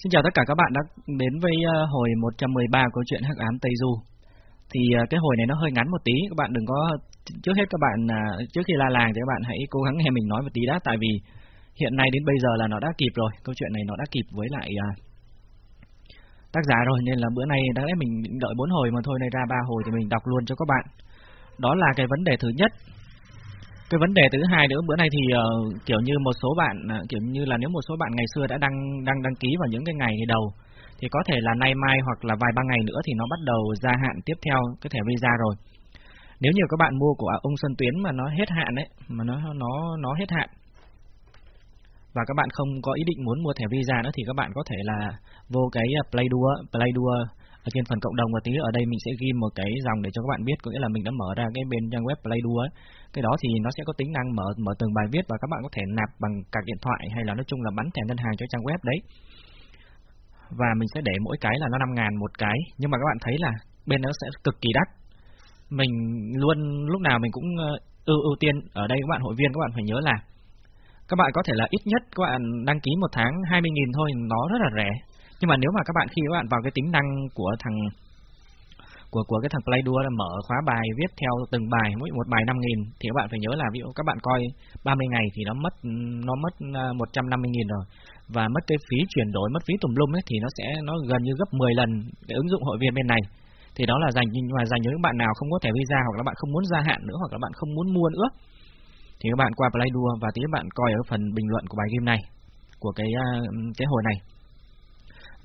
Xin chào tất cả các bạn đã đến với ờ, hồi 113 câu chuyện Hắc ám Tây Du. Thì ờ, cái hồi này nó hơi ngắn một tí, các bạn đừng có trước hết các bạn ờ, trước khi la làng thì các bạn hãy cố gắng nghe mình nói một tí đã tại vì hiện nay đến bây giờ là nó đã kịp rồi, câu chuyện này nó đã kịp với lại tác giả rồi nên là bữa nay đáng lẽ mình đợi bốn hồi mà thôi này ra ba hồi thì mình đọc luôn cho các bạn. Đó là cái vấn đề thứ nhất cái vấn đề thứ hai nữa bữa nay thì uh, kiểu như một số bạn uh, kiểu như là nếu một số bạn ngày xưa đã đăng đăng đăng ký vào những cái ngày đầu thì có thể là nay mai hoặc là vài ba ngày nữa thì nó bắt đầu gia hạn tiếp theo cái thẻ visa rồi. Nếu như các bạn mua của ông Xuân Tuyến mà nó hết hạn đấy, mà nó nó nó hết hạn và các bạn không có ý định muốn mua thẻ visa nữa thì các bạn có thể là vô cái ờ, Play Đua, Play Đua ở trên phần cộng đồng và tí ở đây mình sẽ ghi một cái dòng để cho các bạn biết có nghĩa là mình đã mở ra cái bên trang web Play Đua ấy cái đó thì nó sẽ có tính năng mở mở từng bài viết và các bạn có thể nạp bằng card điện thoại hay là nói chung là bắn thẻ ngân hàng cho trang web đấy. Và mình sẽ để mỗi cái là nó 5 ngàn một cái, nhưng mà các bạn thấy là bên nó sẽ cực kỳ đắt. Mình luôn lúc nào mình cũng ờ, ưu ưu tiên ở đây các bạn hội viên các bạn phải nhớ là các bạn có thể là ít nhất các bạn đăng ký một tháng 20.000 thôi, nó rất là rẻ. Nhưng mà nếu mà các bạn khi các bạn vào cái tính năng của thằng của của cái thằng Playduo là mở khóa bài viết theo từng bài mỗi một bài 5 nghìn. Thì các bạn phải nhớ là ví dụ các bạn coi 30 ngày thì nó mất nó mất 150 à, nghìn rồi. Và mất cái phí chuyển đổi mất phí tùm lum ấy thì nó sẽ nó gần như gấp 10 lần cái ứng dụng hội viên bên này. Thì đó là dành nhưng mà dành cho những bạn nào không có thẻ visa hoặc là bạn không muốn gia hạn nữa hoặc là bạn không muốn mua nữa thì các bạn qua Playduo và tí các bạn coi ở phần bình luận của bài game này của cái à, cái hồi này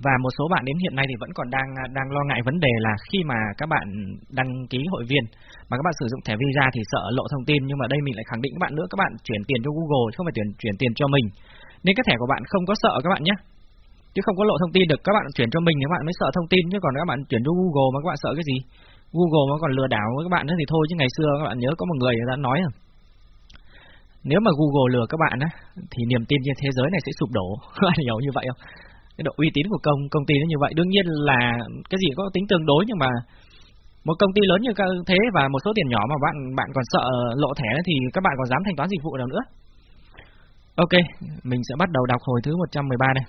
và một số bạn đến hiện nay thì vẫn còn đang đang lo ngại vấn đề là khi mà các bạn đăng ký hội viên mà các bạn sử dụng thẻ Visa thì sợ lộ thông tin nhưng mà đây mình lại khẳng định các bạn nữa các bạn chuyển tiền cho Google không phải chuyển chuyển tiền cho mình. Nên cái thẻ của bạn không có sợ các bạn nhé. Chứ không có lộ thông tin được các bạn chuyển cho mình thì các bạn mới sợ thông tin chứ còn các bạn chuyển cho Google mà các bạn sợ cái gì? Google mà còn lừa đảo với các bạn nữa thì thôi chứ ngày xưa các bạn nhớ có một người đã nói à nếu mà Google lừa các bạn á thì niềm tin trên thế giới này sẽ sụp đổ. Các bạn hiểu như vậy không? Cái độ uy tín của công công ty nó như vậy. Đương nhiên là cái gì có tính tương đối, nhưng mà một công ty lớn như thế và một số tiền nhỏ mà bạn bạn còn sợ lộ thẻ thì các bạn còn dám thanh toán dịch vụ nào nữa. Ok, mình sẽ bắt đầu đọc hồi thứ 113 này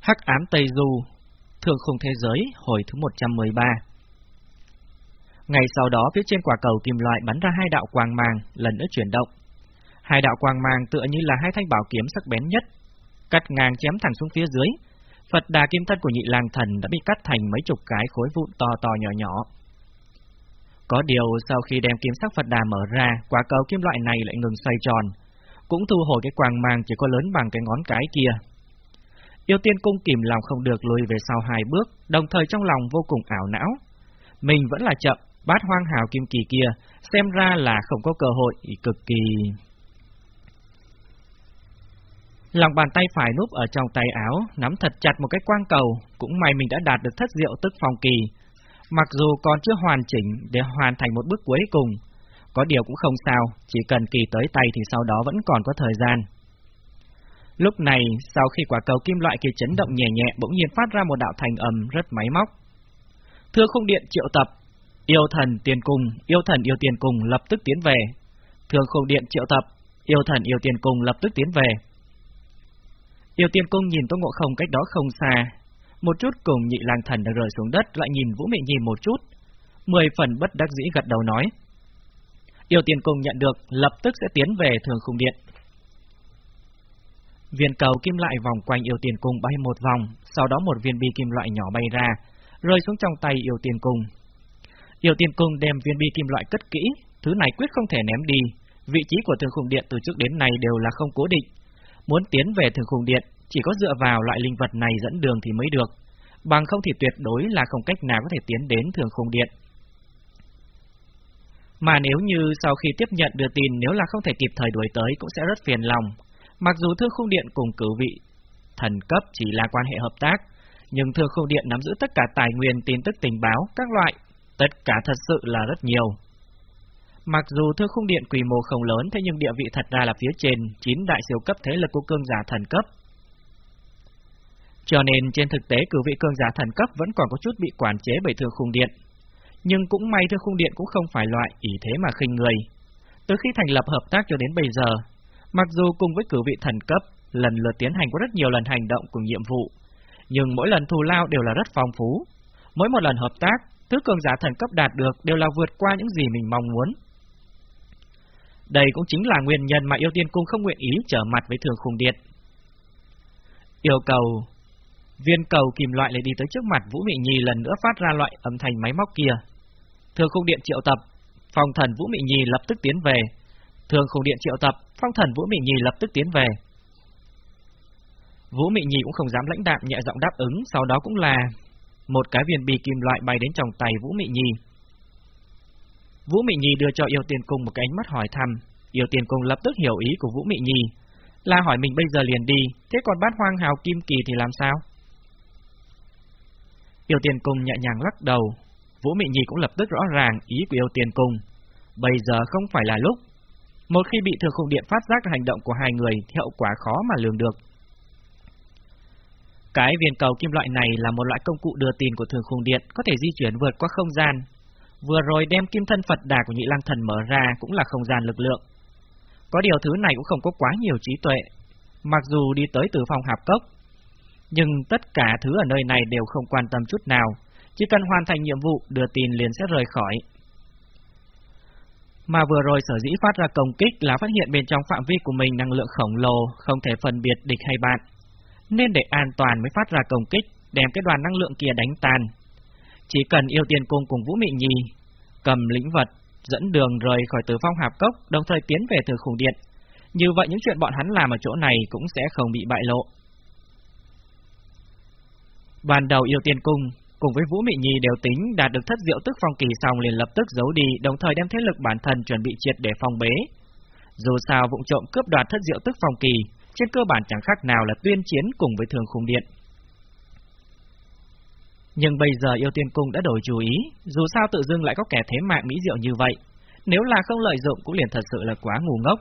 Hắc ám Tây Du, thượng khung thế giới, hồi thứ 113 Ngày sau đó, phía trên quả cầu kim loại bắn ra hai đạo quang mang, lần nữa chuyển động. Hai đạo quang mang tựa như là hai thanh bảo kiếm sắc bén nhất cắt ngang chém thẳng xuống phía dưới. Phật đà kim thân của nhị lang thần đã bị cắt thành mấy chục cái khối vụn to to nhỏ nhỏ. Có điều sau khi đem kiếm sắc Phật đà mở ra, quả cầu kim loại này lại ngừng xoay tròn, cũng thu hồi cái quang mang chỉ có lớn bằng cái ngón cái kia. Yêu tiên cung kìm lòng không được lùi về sau hai bước, đồng thời trong lòng vô cùng ảo não. Mình vẫn là chậm, bát hoang hào kim kỳ kia, xem ra là không có cơ hội, cực kỳ... Lòng bàn tay phải núp ở trong tay áo, nắm thật chặt một cái quang cầu, cũng may mình đã đạt được thất diệu tức phòng kỳ. Mặc dù còn chưa hoàn chỉnh để hoàn thành một bước cuối cùng, có điều cũng không sao, chỉ cần kỳ tới tay thì sau đó vẫn còn có thời gian. Lúc này, sau khi quả cầu kim loại kia chấn động nhẹ nhẹ bỗng nhiên phát ra một đạo thành âm rất máy móc. Thưa không điện triệu tập, yêu thần tiền cùng, yêu thần yêu tiền cùng lập tức tiến về. Thưa không điện triệu tập, yêu thần yêu tiền cùng lập tức tiến về. Yêu Tiêm cung nhìn Tô Ngộ Không cách đó không xa, một chút cùng nhị lang thần đã rơi xuống đất lại nhìn Vũ Mị Nhi một chút, mười phần bất đắc dĩ gật đầu nói. Yêu Tiêm cung nhận được, lập tức sẽ tiến về thường khung điện. Viên cầu kim lại vòng quanh yêu tiền cung bay một vòng, sau đó một viên bi kim loại nhỏ bay ra, rơi xuống trong tay yêu tiền cung. Yêu tiền cung đem viên bi kim loại cất kỹ, thứ này quyết không thể ném đi, vị trí của thường khung điện từ trước đến nay đều là không cố định, Muốn tiến về thường khung điện, chỉ có dựa vào loại linh vật này dẫn đường thì mới được, bằng không thì tuyệt đối là không cách nào có thể tiến đến thường khung điện. Mà nếu như sau khi tiếp nhận đưa tin nếu là không thể kịp thời đuổi tới cũng sẽ rất phiền lòng. Mặc dù thương khung điện cùng cử vị thần cấp chỉ là quan hệ hợp tác, nhưng thương khung điện nắm giữ tất cả tài nguyên tin tức tình báo, các loại, tất cả thật sự là rất nhiều. Mặc dù thưa khung điện quy mô không lớn, thế nhưng địa vị thật ra là phía trên chín đại siêu cấp thế lực của cương giả thần cấp. Cho nên trên thực tế cử vị cương giả thần cấp vẫn còn có chút bị quản chế bởi thương khung điện. Nhưng cũng may thương khung điện cũng không phải loại ý thế mà khinh người. Từ khi thành lập hợp tác cho đến bây giờ, mặc dù cùng với cử vị thần cấp, lần lượt tiến hành có rất nhiều lần hành động cùng nhiệm vụ, nhưng mỗi lần thù lao đều là rất phong phú. Mỗi một lần hợp tác, thứ cường giả thần cấp đạt được đều là vượt qua những gì mình mong muốn. Đây cũng chính là nguyên nhân mà yêu tiên cung không nguyện ý trở mặt với thường khung điện. Yêu cầu Viên cầu kìm loại lại đi tới trước mặt Vũ Mị Nhi lần nữa phát ra loại âm thanh máy móc kia. Thường khung điện triệu tập, phong thần Vũ Mị Nhi lập tức tiến về. Thường khung điện triệu tập, phong thần Vũ Mị Nhi lập tức tiến về. Vũ Mị Nhi cũng không dám lãnh đạm nhẹ giọng đáp ứng, sau đó cũng là một cái viên bì kim loại bay đến trong tay Vũ Mị Nhi. Vũ Mị Nhi đưa cho Yêu Tiên Cung một cái ánh mắt hỏi thăm, Yêu Tiên Cung lập tức hiểu ý của Vũ Mị Nhi, là hỏi mình bây giờ liền đi, thế còn bát hoang hào kim kỳ thì làm sao? Yêu Tiên Cung nhẹ nhàng lắc đầu, Vũ Mị Nhi cũng lập tức rõ ràng ý của Yêu Tiên Cung. Bây giờ không phải là lúc. Một khi bị thừa khung điện phát giác hành động của hai người hiệu quả khó mà lường được. Cái viên cầu kim loại này là một loại công cụ đưa tin của thường khung điện, có thể di chuyển vượt qua không gian. Vừa rồi đem kim thân Phật đà của nhị lang thần mở ra cũng là không gian lực lượng. Có điều thứ này cũng không có quá nhiều trí tuệ. Mặc dù đi tới từ phòng hạp cốc, nhưng tất cả thứ ở nơi này đều không quan tâm chút nào, chỉ cần hoàn thành nhiệm vụ đưa tin liền sẽ rời khỏi. Mà vừa rồi sở dĩ phát ra công kích là phát hiện bên trong phạm vi của mình năng lượng khổng lồ, không thể phân biệt địch hay bạn. Nên để an toàn mới phát ra công kích, đem cái đoàn năng lượng kia đánh tan. Chỉ cần yêu tiền cung cùng Vũ Mị Nhi, cầm lĩnh vật, dẫn đường rời khỏi tử phong hạp cốc, đồng thời tiến về từ khủng điện. Như vậy những chuyện bọn hắn làm ở chỗ này cũng sẽ không bị bại lộ. Ban đầu yêu tiền cung cùng với Vũ Mị Nhi đều tính đạt được thất diệu tức phong kỳ xong liền lập tức giấu đi, đồng thời đem thế lực bản thân chuẩn bị triệt để phong bế. Dù sao vụng trộm cướp đoạt thất diệu tức phong kỳ, trên cơ bản chẳng khác nào là tuyên chiến cùng với thường khung điện. Nhưng bây giờ yêu tiên cung đã đổi chú ý, dù sao tự dưng lại có kẻ thế mạng mỹ diệu như vậy, nếu là không lợi dụng cũng liền thật sự là quá ngu ngốc.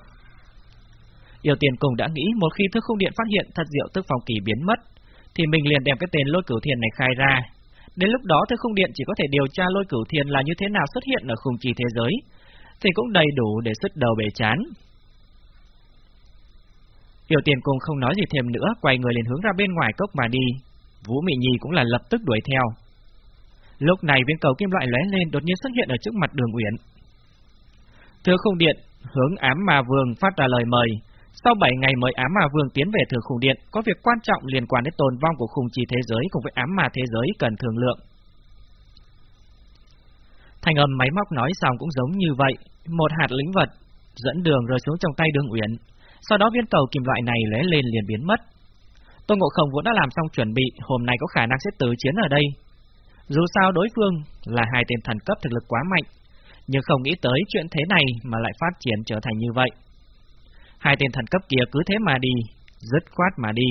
Yêu tiên cung đã nghĩ một khi thức khung điện phát hiện thật diệu tức phong kỳ biến mất, thì mình liền đem cái tên lôi cửu thiền này khai ra. Đến lúc đó thức khung điện chỉ có thể điều tra lôi cửu thiền là như thế nào xuất hiện ở khung trì thế giới, thì cũng đầy đủ để xuất đầu bể chán. Yêu tiền cung không nói gì thêm nữa, quay người liền hướng ra bên ngoài cốc mà đi. Vũ Mị Nhi cũng là lập tức đuổi theo. Lúc này viên cầu kim loại lóe lên đột nhiên xuất hiện ở trước mặt đường Uyển. Thưa khung điện, hướng ám mà vương phát ra lời mời, sau 7 ngày mời ám mà vương tiến về thừa khung điện, có việc quan trọng liên quan đến tồn vong của khung chi thế giới cùng với ám mà thế giới cần thương lượng. Thành âm máy móc nói xong cũng giống như vậy, một hạt lĩnh vật dẫn đường rơi xuống trong tay đường uyển, sau đó viên cầu kim loại này lóe lên liền biến mất. Tô Ngộ Không vốn đã làm xong chuẩn bị, hôm nay có khả năng sẽ tử chiến ở đây. Dù sao đối phương là hai tên thần cấp thực lực quá mạnh, nhưng không nghĩ tới chuyện thế này mà lại phát triển trở thành như vậy. Hai tên thần cấp kia cứ thế mà đi, dứt khoát mà đi.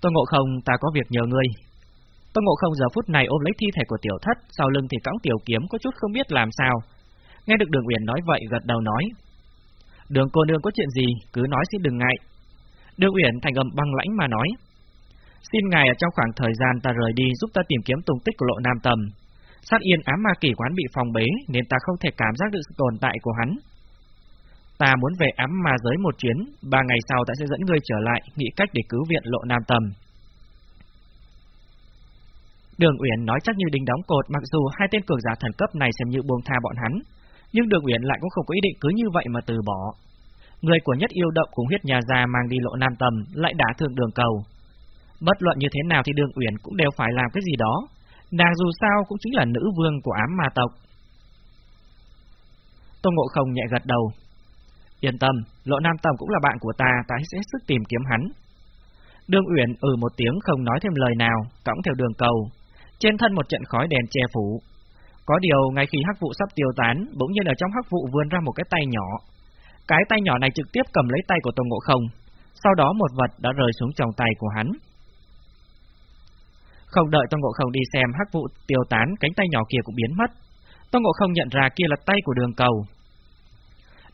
Tô Ngộ Không, ta có việc nhờ ngươi. Tô Ngộ Không giờ phút này ôm lấy thi thể của tiểu thất, sau lưng thì cõng tiểu kiếm có chút không biết làm sao. Nghe được Đường Uyển nói vậy gật đầu nói. Đường cô nương có chuyện gì, cứ nói xin đừng ngại. Đường Uyển thành âm băng lãnh mà nói. Xin ngài ở trong khoảng thời gian ta rời đi giúp ta tìm kiếm tung tích của lộ nam tầm. Sát yên ám ma kỷ quán bị phòng bế nên ta không thể cảm giác được sự tồn tại của hắn. Ta muốn về ám ma giới một chuyến, ba ngày sau ta sẽ dẫn ngươi trở lại, nghĩ cách để cứu viện lộ nam tầm. Đường Uyển nói chắc như đinh đóng cột, mặc dù hai tên cường giả thần cấp này xem như buông tha bọn hắn, nhưng Đường Uyển lại cũng không có ý định cứ như vậy mà từ bỏ. Người của nhất yêu động cùng huyết nhà già mang đi lộ nam tầm, lại đả thương đường cầu. Bất luận như thế nào thì Đường Uyển cũng đều phải làm cái gì đó. Nàng dù sao cũng chính là nữ vương của ám ma tộc. Tô Ngộ Không nhẹ gật đầu, Yên tâm, Lộ Nam Tầm cũng là bạn của ta, ta sẽ sức tìm kiếm hắn. Đường Uyển ừ một tiếng không nói thêm lời nào, cõng theo đường cầu. Trên thân một trận khói đèn che phủ. Có điều, ngay khi hắc vụ sắp tiêu tán, bỗng nhiên ở trong hắc vụ vươn ra một cái tay nhỏ. Cái tay nhỏ này trực tiếp cầm lấy tay của Tôn Ngộ Không, sau đó một vật đã rơi xuống trong tay của hắn. Không đợi Tôn Ngộ Không đi xem hắc vụ tiêu tán, cánh tay nhỏ kia cũng biến mất. Tôn Ngộ Không nhận ra kia là tay của đường cầu,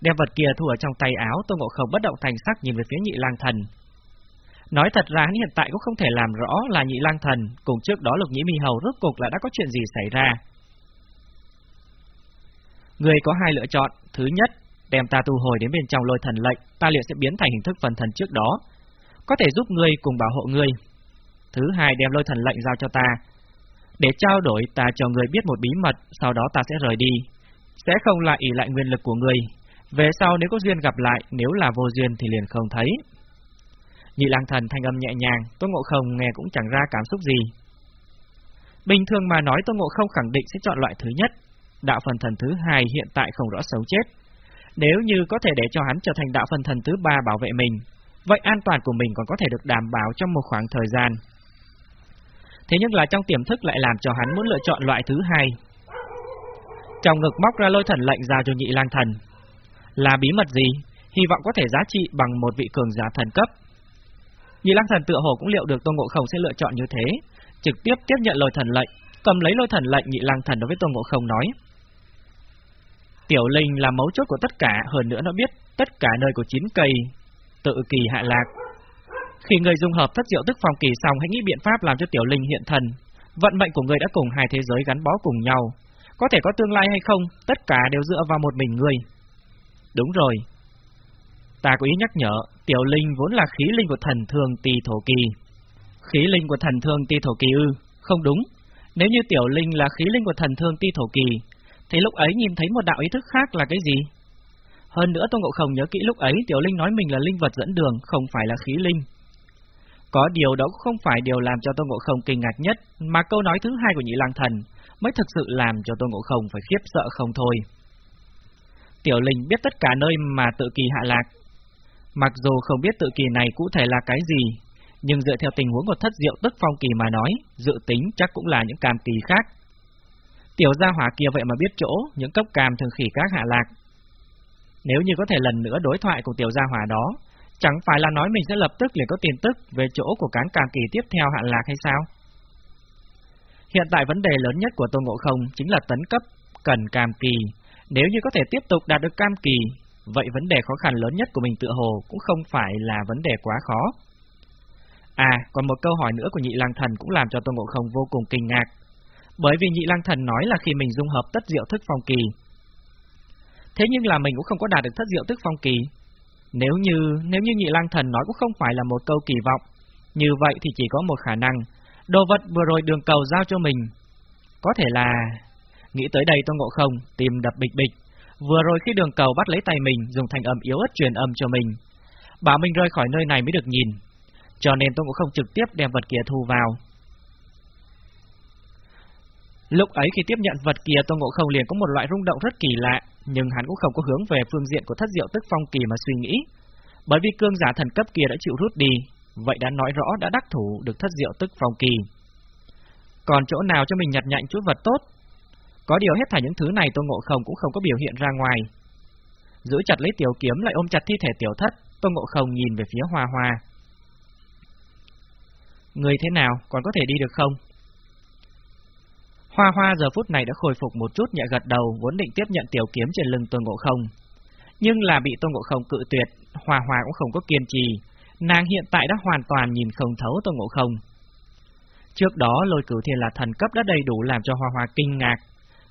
Đem vật kia thu ở trong tay áo, Tô Ngộ Không bất động thành sắc nhìn về phía nhị lang thần. Nói thật ra hắn hiện tại cũng không thể làm rõ là nhị lang thần, cùng trước đó lục nhĩ mi hầu rốt cục là đã có chuyện gì xảy ra. Người có hai lựa chọn, thứ nhất, đem ta thu hồi đến bên trong lôi thần lệnh, ta liệu sẽ biến thành hình thức phần thần trước đó, có thể giúp ngươi cùng bảo hộ ngươi. Thứ hai đem lôi thần lệnh giao cho ta, để trao đổi ta cho ngươi biết một bí mật, sau đó ta sẽ rời đi, sẽ không lại ỷ lại nguyên lực của ngươi. Về sau nếu có duyên gặp lại, nếu là vô duyên thì liền không thấy. Nhị lang thần thanh âm nhẹ nhàng, Tô Ngộ Không nghe cũng chẳng ra cảm xúc gì. Bình thường mà nói Tô Ngộ Không khẳng định sẽ chọn loại thứ nhất, đạo phần thần thứ hai hiện tại không rõ xấu chết. Nếu như có thể để cho hắn trở thành đạo phần thần thứ ba bảo vệ mình, vậy an toàn của mình còn có thể được đảm bảo trong một khoảng thời gian. Thế nhưng là trong tiềm thức lại làm cho hắn muốn lựa chọn loại thứ hai. Trong ngực móc ra lôi thần lệnh ra cho nhị lang thần. Là bí mật gì? Hy vọng có thể giá trị bằng một vị cường giả thần cấp. Nhị lang thần tựa hồ cũng liệu được Tôn Ngộ Không sẽ lựa chọn như thế, trực tiếp tiếp nhận lôi thần lệnh, cầm lấy lôi thần lệnh nhị lang thần đối với Tôn Ngộ Không nói. Tiểu Linh là mấu chốt của tất cả, hơn nữa nó biết tất cả nơi của chín cây, tự kỳ hạ lạc. Khi người dung hợp thất diệu tức phong kỳ xong hãy nghĩ biện pháp làm cho Tiểu Linh hiện thần. Vận mệnh của người đã cùng hai thế giới gắn bó cùng nhau. Có thể có tương lai hay không, tất cả đều dựa vào một mình người. Đúng rồi. Ta có ý nhắc nhở, Tiểu Linh vốn là khí linh của thần thường tỳ thổ kỳ. Khí linh của thần thương ti thổ kỳ ư? Không đúng. Nếu như Tiểu Linh là khí linh của thần thương ti thổ kỳ, thì lúc ấy nhìn thấy một đạo ý thức khác là cái gì? Hơn nữa Tô Ngộ Không nhớ kỹ lúc ấy Tiểu Linh nói mình là linh vật dẫn đường, không phải là khí linh. Có điều đó không phải điều làm cho Tô Ngộ Không kinh ngạc nhất, mà câu nói thứ hai của Nhị Lang Thần mới thực sự làm cho Tô Ngộ Không phải khiếp sợ không thôi. Tiểu Linh biết tất cả nơi mà tự kỳ hạ lạc. Mặc dù không biết tự kỳ này cụ thể là cái gì, nhưng dựa theo tình huống của thất diệu tức phong kỳ mà nói, dự tính chắc cũng là những cam kỳ khác. Tiểu gia hỏa kia vậy mà biết chỗ, những cấp cam thường khỉ các hạ lạc. Nếu như có thể lần nữa đối thoại cùng tiểu gia hỏa đó, chẳng phải là nói mình sẽ lập tức liền có tin tức về chỗ của cán cam kỳ tiếp theo hạ lạc hay sao? Hiện tại vấn đề lớn nhất của Tôn Ngộ Không chính là tấn cấp cần cam kỳ. Nếu như có thể tiếp tục đạt được cam kỳ, vậy vấn đề khó khăn lớn nhất của mình tựa hồ cũng không phải là vấn đề quá khó. À, còn một câu hỏi nữa của nhị lang thần cũng làm cho Tôn Ngộ Không vô cùng kinh ngạc. Bởi vì nhị lang thần nói là khi mình dung hợp tất diệu thức phong kỳ. Thế nhưng là mình cũng không có đạt được thất diệu thức phong kỳ. Nếu như nếu như nhị lang thần nói cũng không phải là một câu kỳ vọng, như vậy thì chỉ có một khả năng, đồ vật vừa rồi đường cầu giao cho mình. Có thể là... Nghĩ tới đây tôi Ngộ Không, tìm đập bịch bịch. Vừa rồi khi đường cầu bắt lấy tay mình, dùng thành âm yếu ớt truyền âm cho mình. Bảo mình rời khỏi nơi này mới được nhìn, cho nên tôi cũng không trực tiếp đem vật kia thu vào. Lúc ấy khi tiếp nhận vật kia Tôn Ngộ Không liền có một loại rung động rất kỳ lạ, nhưng hắn cũng không có hướng về phương diện của thất diệu tức phong kỳ mà suy nghĩ. Bởi vì cương giả thần cấp kia đã chịu rút đi, vậy đã nói rõ đã đắc thủ được thất diệu tức phong kỳ. Còn chỗ nào cho mình nhặt nhạnh chút vật tốt? Có điều hết thảy những thứ này Tôn Ngộ Không cũng không có biểu hiện ra ngoài. Giữ chặt lấy tiểu kiếm lại ôm chặt thi thể tiểu thất, Tôn Ngộ Không nhìn về phía Hoa Hoa. Người thế nào, còn có thể đi được không? Hoa hoa giờ phút này đã khôi phục một chút nhẹ gật đầu, vốn định tiếp nhận tiểu kiếm trên lưng Tôn Ngộ Không. Nhưng là bị Tôn Ngộ Không cự tuyệt, Hoa hoa cũng không có kiên trì, nàng hiện tại đã hoàn toàn nhìn không thấu Tôn Ngộ Không. Trước đó lôi cửu thiên là thần cấp đã đầy đủ làm cho Hoa hoa kinh ngạc,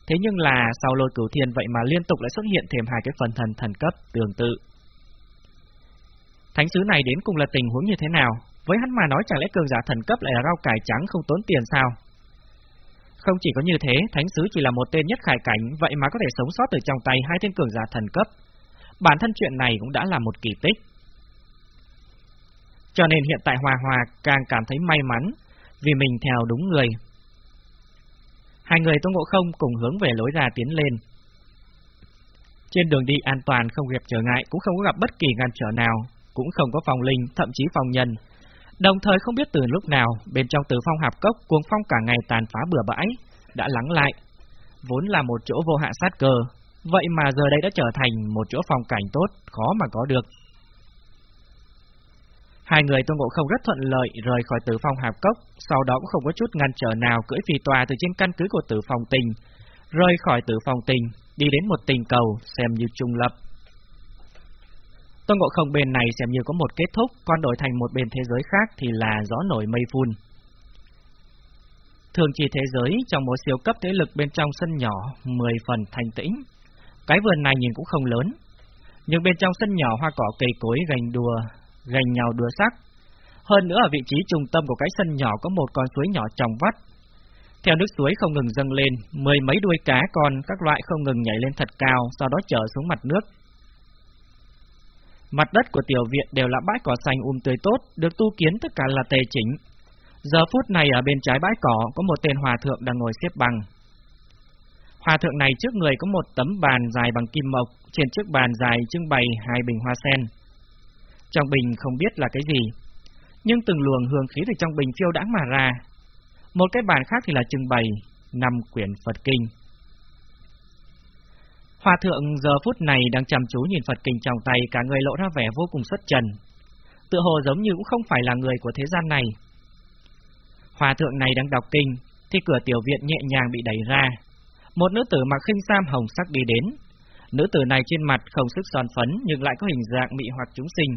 thế nhưng là sau lôi cửu thiên vậy mà liên tục lại xuất hiện thêm hai cái phần thần thần cấp tương tự. Thánh sứ này đến cùng là tình huống như thế nào? Với hắn mà nói chẳng lẽ cường giả thần cấp lại là rau cải trắng không tốn tiền sao? Không chỉ có như thế, thánh sứ chỉ là một tên nhất khải cảnh, vậy mà có thể sống sót từ trong tay hai tên cường giả thần cấp. Bản thân chuyện này cũng đã là một kỳ tích. Cho nên hiện tại Hòa Hòa càng cảm thấy may mắn, vì mình theo đúng người. Hai người Tô Ngộ Không cùng hướng về lối ra tiến lên. Trên đường đi an toàn không gặp trở ngại, cũng không có gặp bất kỳ ngăn trở nào, cũng không có phòng linh, thậm chí phòng nhân, Đồng thời không biết từ lúc nào, bên trong tử phong hạp cốc cuồng phong cả ngày tàn phá bừa bãi, đã lắng lại. Vốn là một chỗ vô hạ sát cơ, vậy mà giờ đây đã trở thành một chỗ phong cảnh tốt, khó mà có được. Hai người Tôn Ngộ Không rất thuận lợi rời khỏi tử phong hạp cốc, sau đó cũng không có chút ngăn trở nào cưỡi phi tòa từ trên căn cứ của tử phong tình, rời khỏi tử phong tình, đi đến một tình cầu xem như trung lập. Tôn Ngộ Không bên này xem như có một kết thúc, còn đổi thành một bên thế giới khác thì là gió nổi mây phun. Thường chỉ thế giới trong một siêu cấp thế lực bên trong sân nhỏ, 10 phần thanh tĩnh. Cái vườn này nhìn cũng không lớn. Nhưng bên trong sân nhỏ hoa cỏ cây cối gành đùa, gành nhau đùa sắc. Hơn nữa ở vị trí trung tâm của cái sân nhỏ có một con suối nhỏ trong vắt. Theo nước suối không ngừng dâng lên, mười mấy đuôi cá con các loại không ngừng nhảy lên thật cao, sau đó trở xuống mặt nước. Mặt đất của tiểu viện đều là bãi cỏ xanh um tươi tốt, được tu kiến tất cả là tề chỉnh. Giờ phút này ở bên trái bãi cỏ có một tên hòa thượng đang ngồi xếp bằng. Hòa thượng này trước người có một tấm bàn dài bằng kim mộc, trên chiếc bàn dài trưng bày hai bình hoa sen. Trong bình không biết là cái gì, nhưng từng luồng hương khí từ trong bình phiêu đãng mà ra. Một cái bàn khác thì là trưng bày năm quyển Phật kinh. Hòa thượng giờ phút này đang chăm chú nhìn Phật kinh trong tay, cả người lộ ra vẻ vô cùng xuất trần. Tự hồ giống như cũng không phải là người của thế gian này. Hòa thượng này đang đọc kinh, thì cửa tiểu viện nhẹ nhàng bị đẩy ra. Một nữ tử mặc khinh sam hồng sắc đi đến. Nữ tử này trên mặt không sức son phấn nhưng lại có hình dạng mị hoặc chúng sinh.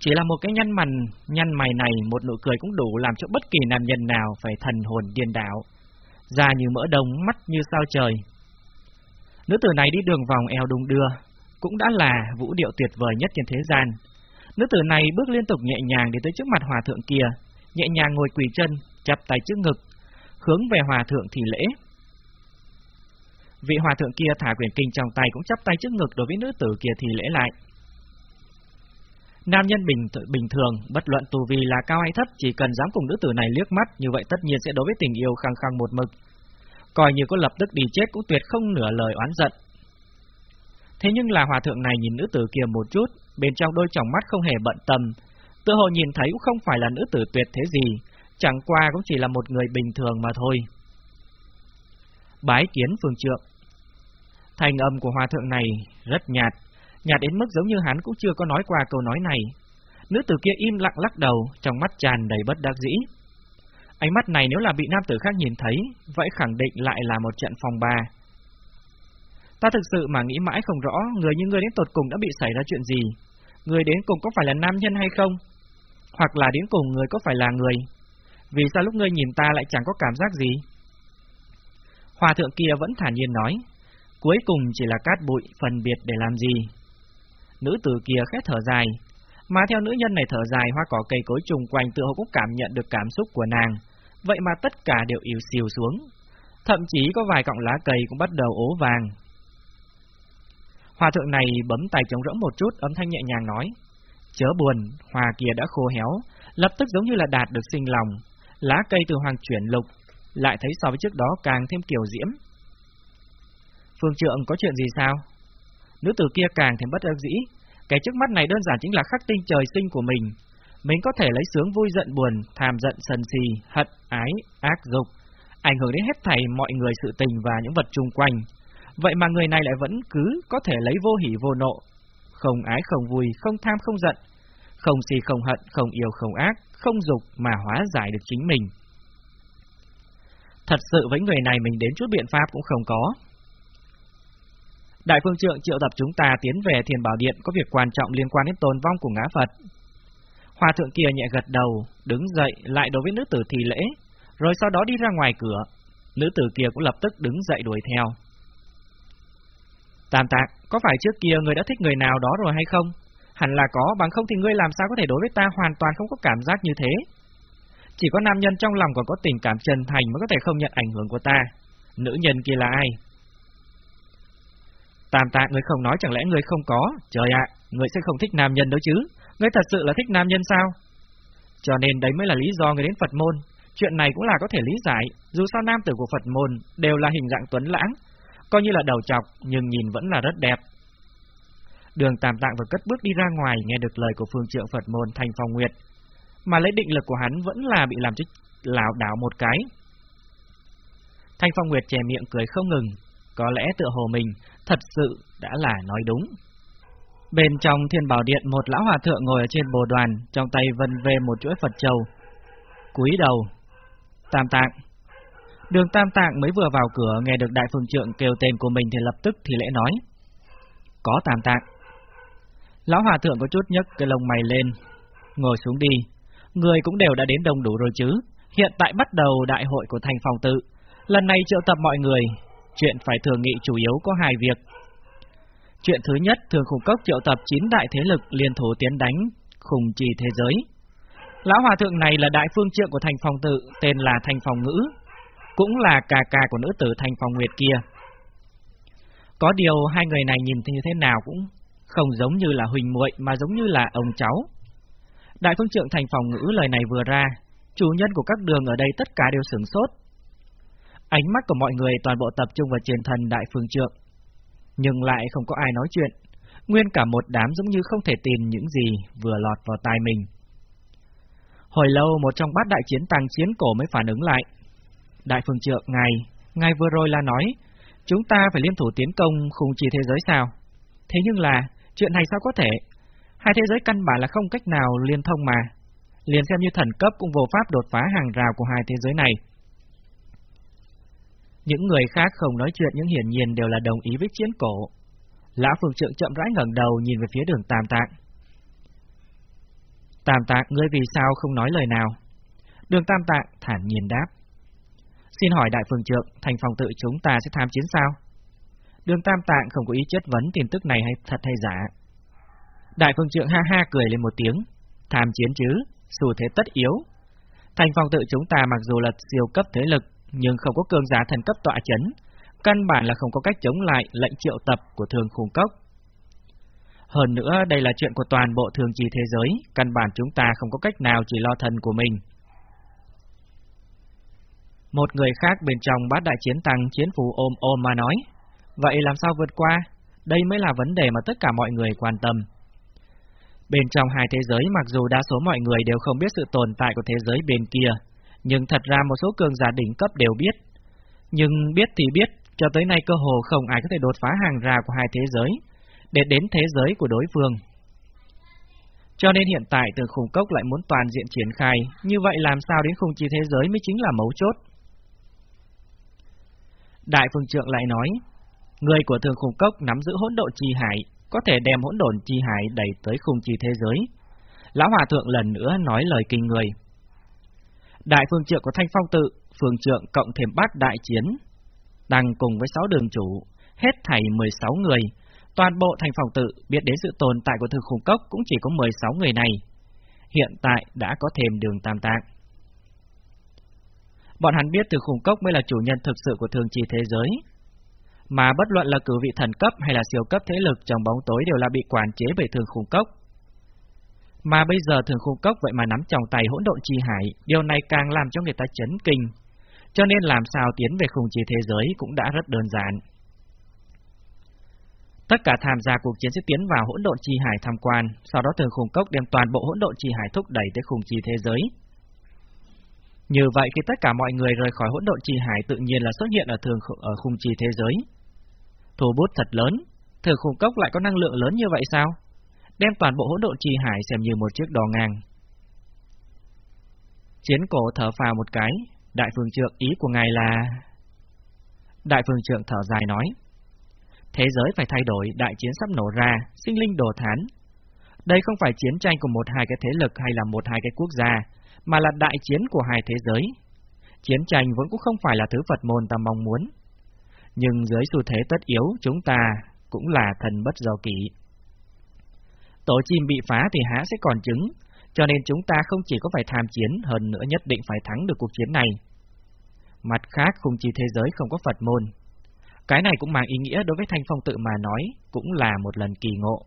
Chỉ là một cái nhăn mằn, nhăn mày này, một nụ cười cũng đủ làm cho bất kỳ nam nhân nào phải thần hồn điên đảo. Da như mỡ đồng, mắt như sao trời, Nữ tử này đi đường vòng eo đung đưa, cũng đã là vũ điệu tuyệt vời nhất trên thế gian. Nữ tử này bước liên tục nhẹ nhàng đến tới trước mặt hòa thượng kia, nhẹ nhàng ngồi quỳ chân, chắp tay trước ngực, hướng về hòa thượng thì lễ. Vị hòa thượng kia thả quyển kinh trong tay cũng chắp tay trước ngực đối với nữ tử kia thì lễ lại. Nam nhân bình bình thường, bất luận tù vi là cao hay thấp, chỉ cần dám cùng nữ tử này liếc mắt, như vậy tất nhiên sẽ đối với tình yêu khăng khăng một mực, coi như có lập tức đi chết cũng tuyệt không nửa lời oán giận. Thế nhưng là hòa thượng này nhìn nữ tử kia một chút, bên trong đôi tròng mắt không hề bận tâm, tự hồ nhìn thấy cũng không phải là nữ tử tuyệt thế gì, chẳng qua cũng chỉ là một người bình thường mà thôi. Bái kiến phương trượng Thành âm của hòa thượng này rất nhạt, nhạt đến mức giống như hắn cũng chưa có nói qua câu nói này. Nữ tử kia im lặng lắc đầu, trong mắt tràn đầy bất đắc dĩ. Ánh mắt này nếu là bị nam tử khác nhìn thấy, vậy khẳng định lại là một trận phòng ba. Ta thực sự mà nghĩ mãi không rõ, người như người đến tột cùng đã bị xảy ra chuyện gì. Người đến cùng có phải là nam nhân hay không? Hoặc là đến cùng người có phải là người? Vì sao lúc ngươi nhìn ta lại chẳng có cảm giác gì? Hòa thượng kia vẫn thản nhiên nói, cuối cùng chỉ là cát bụi, phân biệt để làm gì? Nữ tử kia khét thở dài, mà theo nữ nhân này thở dài hoa cỏ cây cối trùng quanh tựa hồ cũng cảm nhận được cảm xúc của nàng, vậy mà tất cả đều yếu xìu xuống. Thậm chí có vài cọng lá cây cũng bắt đầu ố vàng. Hòa thượng này bấm tay trống rỗng một chút, âm thanh nhẹ nhàng nói, chớ buồn, hòa kia đã khô héo, lập tức giống như là đạt được sinh lòng, lá cây từ hoàng chuyển lục, lại thấy so với trước đó càng thêm kiểu diễm. Phương trượng có chuyện gì sao? Nữ tử kia càng thêm bất đắc dĩ, cái trước mắt này đơn giản chính là khắc tinh trời sinh của mình. Mình có thể lấy sướng vui giận buồn, tham giận sân si, hận, ái, ác dục, ảnh hưởng đến hết thảy mọi người sự tình và những vật chung quanh. Vậy mà người này lại vẫn cứ có thể lấy vô hỉ vô nộ, không ái không vui, không tham không giận, không si không hận, không yêu không ác, không dục mà hóa giải được chính mình. Thật sự với người này mình đến chút biện pháp cũng không có. Đại phương trượng triệu tập chúng ta tiến về thiền bảo điện có việc quan trọng liên quan đến tồn vong của ngã Phật. Hòa thượng kia nhẹ gật đầu, đứng dậy lại đối với nữ tử thì lễ, rồi sau đó đi ra ngoài cửa. Nữ tử kia cũng lập tức đứng dậy đuổi theo. Tam tạc, có phải trước kia người đã thích người nào đó rồi hay không? Hẳn là có, bằng không thì ngươi làm sao có thể đối với ta hoàn toàn không có cảm giác như thế. Chỉ có nam nhân trong lòng còn có tình cảm chân thành mới có thể không nhận ảnh hưởng của ta. Nữ nhân kia là ai? Tam tạ người không nói chẳng lẽ người không có? Trời ạ, người sẽ không thích nam nhân đâu chứ? Người thật sự là thích nam nhân sao? Cho nên đấy mới là lý do người đến Phật môn. Chuyện này cũng là có thể lý giải, dù sao nam tử của Phật môn đều là hình dạng tuấn lãng, coi như là đầu chọc nhưng nhìn vẫn là rất đẹp. Đường Tam Tạng vừa cất bước đi ra ngoài nghe được lời của phương trượng Phật môn Thành Phong Nguyệt, mà lấy định lực của hắn vẫn là bị làm cho lảo đảo một cái. Thanh Phong Nguyệt chè miệng cười không ngừng, có lẽ tựa hồ mình thật sự đã là nói đúng. Bên trong thiên bảo điện một lão hòa thượng ngồi ở trên bồ đoàn, trong tay vân về một chuỗi Phật châu. Cúi đầu. Tam tạng. Đường tam tạng mới vừa vào cửa nghe được đại phương trượng kêu tên của mình thì lập tức thì lễ nói. Có tam tạng. Lão hòa thượng có chút nhấc cái lông mày lên, ngồi xuống đi. Người cũng đều đã đến đông đủ rồi chứ. Hiện tại bắt đầu đại hội của thành phòng tự. Lần này triệu tập mọi người, Chuyện phải thường nghị chủ yếu có hai việc. Chuyện thứ nhất, Thường Khủng Cốc triệu tập 9 đại thế lực liên thủ tiến đánh khủng trì thế giới. Lão hòa thượng này là đại phương trượng của thành phòng tự, tên là thành phòng ngữ, cũng là cà cà của nữ tử thành phòng nguyệt kia. Có điều hai người này nhìn như thế nào cũng không giống như là huỳnh muội mà giống như là ông cháu. Đại phương trượng thành phòng ngữ lời này vừa ra, chủ nhân của các đường ở đây tất cả đều sửng sốt. Ánh mắt của mọi người toàn bộ tập trung vào truyền thần đại phương trượng, nhưng lại không có ai nói chuyện. Nguyên cả một đám giống như không thể tìm những gì vừa lọt vào tai mình. Hồi lâu một trong bát đại chiến tăng chiến cổ mới phản ứng lại. Đại phương trượng, ngài, ngài vừa rồi là nói, chúng ta phải liên thủ tiến công khung trì thế giới sao? Thế nhưng là, chuyện này sao có thể? Hai thế giới căn bản là không cách nào liên thông mà. Liền xem như thần cấp cũng vô pháp đột phá hàng rào của hai thế giới này. Những người khác không nói chuyện nhưng hiển nhiên đều là đồng ý với chiến cổ. Lão Phương Trượng chậm rãi ngẩng đầu nhìn về phía đường Tam Tạng. Tam Tạng, ngươi vì sao không nói lời nào? Đường Tam Tạng thản nhiên đáp. Xin hỏi Đại Phương Trượng, thành phòng tự chúng ta sẽ tham chiến sao? Đường Tam Tạng không có ý chất vấn tin tức này hay thật hay giả. Đại Phương Trượng ha ha cười lên một tiếng. Tham chiến chứ, xu thế tất yếu. Thành phòng tự chúng ta mặc dù là siêu cấp thế lực, nhưng không có cường giả thần cấp tọa chấn, căn bản là không có cách chống lại lệnh triệu tập của thường khủng cốc. Hơn nữa, đây là chuyện của toàn bộ thường trì thế giới, căn bản chúng ta không có cách nào chỉ lo thần của mình. Một người khác bên trong bát đại chiến tăng chiến phù ôm ôm mà nói, vậy làm sao vượt qua? Đây mới là vấn đề mà tất cả mọi người quan tâm. Bên trong hai thế giới mặc dù đa số mọi người đều không biết sự tồn tại của thế giới bên kia, nhưng thật ra một số cường giả đỉnh cấp đều biết. Nhưng biết thì biết, cho tới nay cơ hồ không ai có thể đột phá hàng rào của hai thế giới, để đến thế giới của đối phương. Cho nên hiện tại từ khủng cốc lại muốn toàn diện triển khai, như vậy làm sao đến khung chi thế giới mới chính là mấu chốt. Đại phương trượng lại nói, người của thường khủng cốc nắm giữ hỗn độn chi hải, có thể đem hỗn độn chi hải đẩy tới khung chi thế giới. Lão Hòa Thượng lần nữa nói lời kinh người. Đại phương trượng của Thanh Phong Tự, phương trượng cộng thêm bát đại chiến, đang cùng với sáu đường chủ, hết thảy 16 người, toàn bộ Thanh Phong Tự biết đến sự tồn tại của thư Khủng Cốc cũng chỉ có 16 người này. Hiện tại đã có thêm đường tam tạng. Bọn hắn biết từ Khủng Cốc mới là chủ nhân thực sự của thường trì thế giới, mà bất luận là cử vị thần cấp hay là siêu cấp thế lực trong bóng tối đều là bị quản chế bởi Thường Khủng Cốc. Mà bây giờ thường khung cốc vậy mà nắm trong tay hỗn độn chi hải, điều này càng làm cho người ta chấn kinh. Cho nên làm sao tiến về khủng chi thế giới cũng đã rất đơn giản. Tất cả tham gia cuộc chiến sẽ tiến vào hỗn độn chi hải tham quan, sau đó thường khủng cốc đem toàn bộ hỗn độn chi hải thúc đẩy tới khủng chi thế giới. Như vậy khi tất cả mọi người rời khỏi hỗn độn chi hải tự nhiên là xuất hiện ở thường ở khung chi thế giới. Thủ bút thật lớn, thường khủng cốc lại có năng lượng lớn như vậy sao? Đem toàn bộ hỗn độn trì hải xem như một chiếc đò ngang. Chiến cổ thở phào một cái, đại phương trượng ý của ngài là... Đại phương trượng thở dài nói, thế giới phải thay đổi, đại chiến sắp nổ ra, sinh linh đồ thán. Đây không phải chiến tranh của một hai cái thế lực hay là một hai cái quốc gia, mà là đại chiến của hai thế giới. Chiến tranh vẫn cũng không phải là thứ Phật môn ta mong muốn. Nhưng dưới xu thế tất yếu, chúng ta cũng là thần bất do kỷ. Tổ chim bị phá thì há sẽ còn trứng, cho nên chúng ta không chỉ có phải tham chiến, hơn nữa nhất định phải thắng được cuộc chiến này. Mặt khác, khung chi thế giới không có Phật môn. Cái này cũng mang ý nghĩa đối với Thanh Phong tự mà nói, cũng là một lần kỳ ngộ.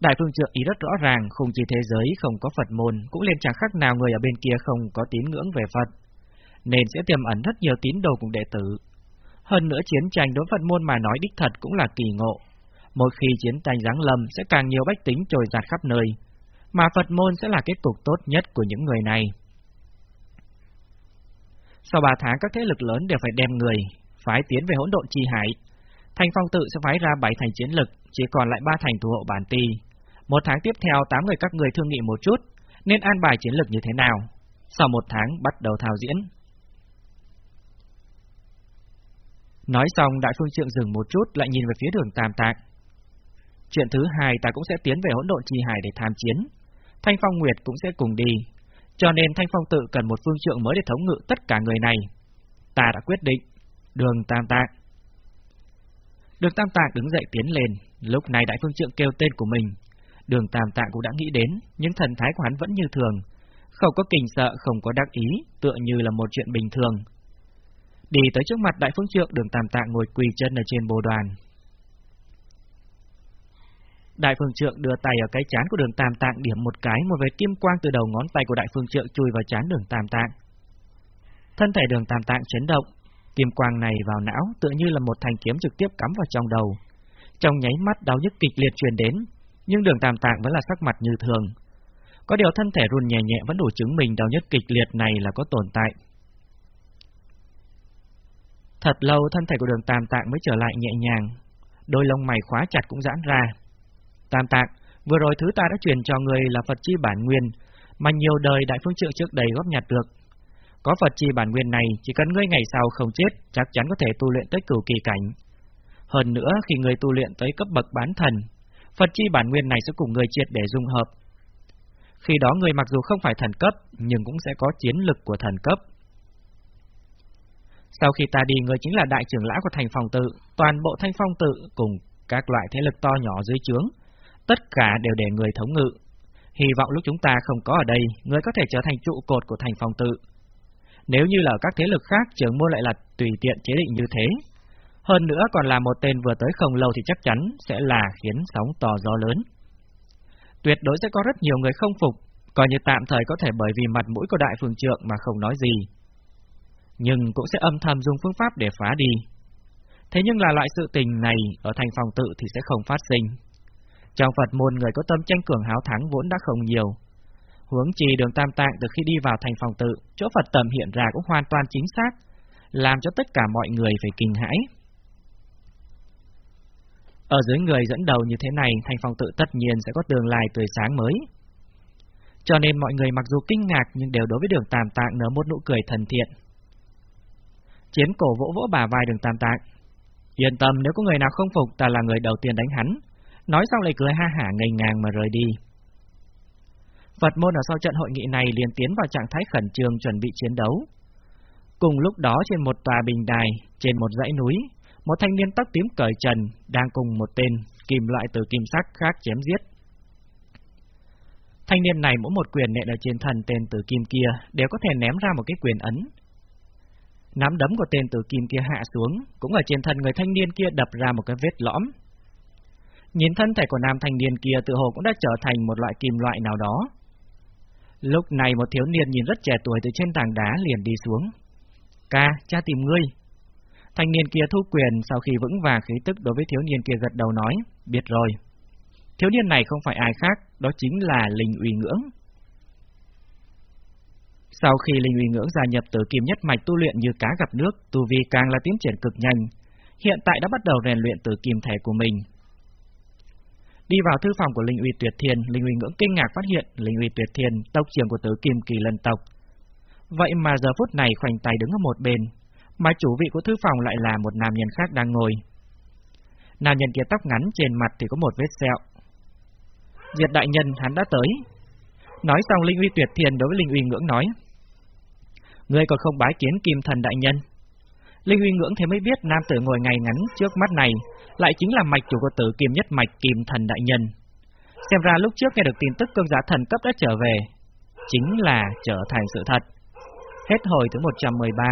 Đại phương trượng ý rất rõ ràng, khung chi thế giới không có Phật môn, cũng liền chẳng khác nào người ở bên kia không có tín ngưỡng về Phật, nên sẽ tiềm ẩn rất nhiều tín đồ cùng đệ tử. Hơn nữa chiến tranh đối Phật môn mà nói đích thật cũng là kỳ ngộ, mỗi khi chiến tranh giáng lâm sẽ càng nhiều bách tính trồi dạt khắp nơi, mà Phật môn sẽ là kết cục tốt nhất của những người này. Sau ba tháng các thế lực lớn đều phải đem người, phái tiến về hỗn độn chi hải. Thành phong tự sẽ phái ra bảy thành chiến lực, chỉ còn lại ba thành thủ hộ bản ti. Một tháng tiếp theo, tám người các người thương nghị một chút, nên an bài chiến lực như thế nào. Sau một tháng bắt đầu thao diễn. Nói xong, Đại Phương Trượng dừng một chút, lại nhìn về phía đường Tam Tạng. Chuyện thứ hai ta cũng sẽ tiến về hỗn độn chi hải để tham chiến. Thanh Phong Nguyệt cũng sẽ cùng đi. Cho nên Thanh Phong tự cần một phương trượng mới để thống ngự tất cả người này. Ta đã quyết định. Đường tam tạng. Đường Tam Tạng đứng dậy tiến lên, lúc này Đại Phương Trượng kêu tên của mình. Đường Tam Tạng cũng đã nghĩ đến, nhưng thần thái của hắn vẫn như thường, không có kinh sợ, không có đắc ý, tựa như là một chuyện bình thường. Đi tới trước mặt Đại Phương Trượng, Đường Tam Tạng ngồi quỳ chân ở trên bồ đoàn. Đại Phương Trượng đưa tay ở cái chán của Đường Tam Tạng điểm một cái, một vệt kim quang từ đầu ngón tay của Đại Phương Trượng chui vào chán Đường Tam Tạng. Thân thể Đường Tam Tạng chấn động, Kim quang này vào não tựa như là một thanh kiếm trực tiếp cắm vào trong đầu. Trong nháy mắt đau nhức kịch liệt truyền đến, nhưng đường tam tạng vẫn là sắc mặt như thường. Có điều thân thể run nhẹ nhẹ vẫn đủ chứng minh đau nhức kịch liệt này là có tồn tại. Thật lâu thân thể của đường tam tạng mới trở lại nhẹ nhàng, đôi lông mày khóa chặt cũng giãn ra. Tam tạng, vừa rồi thứ ta đã truyền cho người là Phật chi bản nguyên, mà nhiều đời đại phương trượng trước đây góp nhặt được, có Phật chi bản nguyên này, chỉ cần ngươi ngày sau không chết, chắc chắn có thể tu luyện tới cửu kỳ cảnh. Hơn nữa, khi ngươi tu luyện tới cấp bậc bán thần, Phật chi bản nguyên này sẽ cùng ngươi triệt để dung hợp. Khi đó ngươi mặc dù không phải thần cấp, nhưng cũng sẽ có chiến lực của thần cấp. Sau khi ta đi, ngươi chính là đại trưởng lão của thành phong tự, toàn bộ thanh phong tự cùng các loại thế lực to nhỏ dưới trướng, tất cả đều để người thống ngự. Hy vọng lúc chúng ta không có ở đây, người có thể trở thành trụ cột của thành phòng tự, nếu như là các thế lực khác, trưởng môn lại là tùy tiện chế định như thế. Hơn nữa còn là một tên vừa tới không lâu thì chắc chắn sẽ là khiến sóng to gió lớn. Tuyệt đối sẽ có rất nhiều người không phục, coi như tạm thời có thể bởi vì mặt mũi của đại phường trượng mà không nói gì. Nhưng cũng sẽ âm thầm dùng phương pháp để phá đi. Thế nhưng là loại sự tình này ở thành phòng tự thì sẽ không phát sinh. Trong Phật môn người có tâm tranh cường háo thắng vốn đã không nhiều, Huống chi đường Tam Tạng từ khi đi vào thành phòng tự, chỗ Phật tầm hiện ra cũng hoàn toàn chính xác, làm cho tất cả mọi người phải kinh hãi. Ở dưới người dẫn đầu như thế này, thành phòng tự tất nhiên sẽ có tương lai tươi sáng mới. Cho nên mọi người mặc dù kinh ngạc nhưng đều đối với đường Tam Tạng nở một nụ cười thần thiện. Chiến cổ vỗ vỗ bà vai đường Tam Tạng. Yên tâm nếu có người nào không phục ta là người đầu tiên đánh hắn. Nói xong lại cười ha hả ngây ngang mà rời đi. Phật môn ở sau trận hội nghị này liền tiến vào trạng thái khẩn trương chuẩn bị chiến đấu. Cùng lúc đó trên một tòa bình đài, trên một dãy núi, một thanh niên tóc tím cởi trần đang cùng một tên kim loại từ kim sắc khác chém giết. Thanh niên này mỗi một quyền nện ở trên thần tên tử kim kia đều có thể ném ra một cái quyền ấn. Nắm đấm của tên tử kim kia hạ xuống, cũng ở trên thân người thanh niên kia đập ra một cái vết lõm. Nhìn thân thể của nam thanh niên kia tự hồ cũng đã trở thành một loại kim loại nào đó, Lúc này một thiếu niên nhìn rất trẻ tuổi từ trên tảng đá liền đi xuống. Ca, cha tìm ngươi. Thanh niên kia thu quyền sau khi vững vàng khí tức đối với thiếu niên kia gật đầu nói, biết rồi. Thiếu niên này không phải ai khác, đó chính là Linh Uy Ngưỡng. Sau khi Linh Uy Ngưỡng gia nhập từ kim nhất mạch tu luyện như cá gặp nước, tu vi càng là tiến triển cực nhanh, hiện tại đã bắt đầu rèn luyện từ kim thể của mình, Đi vào thư phòng của Linh Uy Tuyệt Thiên, Linh Uy ngưỡng kinh ngạc phát hiện Linh Uy Tuyệt Thiên, tộc trưởng của tứ Kim Kỳ Lân tộc. Vậy mà giờ phút này khoanh tay đứng ở một bên, mà chủ vị của thư phòng lại là một nam nhân khác đang ngồi. Nam nhân kia tóc ngắn trên mặt thì có một vết sẹo. Diệt đại nhân hắn đã tới. Nói xong Linh Uy Tuyệt Thiên đối với Linh Uy ngưỡng nói. Ngươi còn không bái kiến Kim Thần đại nhân. Linh Huy ngưỡng thế mới biết nam tử ngồi ngay ngắn trước mắt này lại chính là mạch chủ của tử kim nhất mạch kim thần đại nhân. Xem ra lúc trước nghe được tin tức cương giá thần cấp đã trở về, chính là trở thành sự thật. Hết hồi thứ 113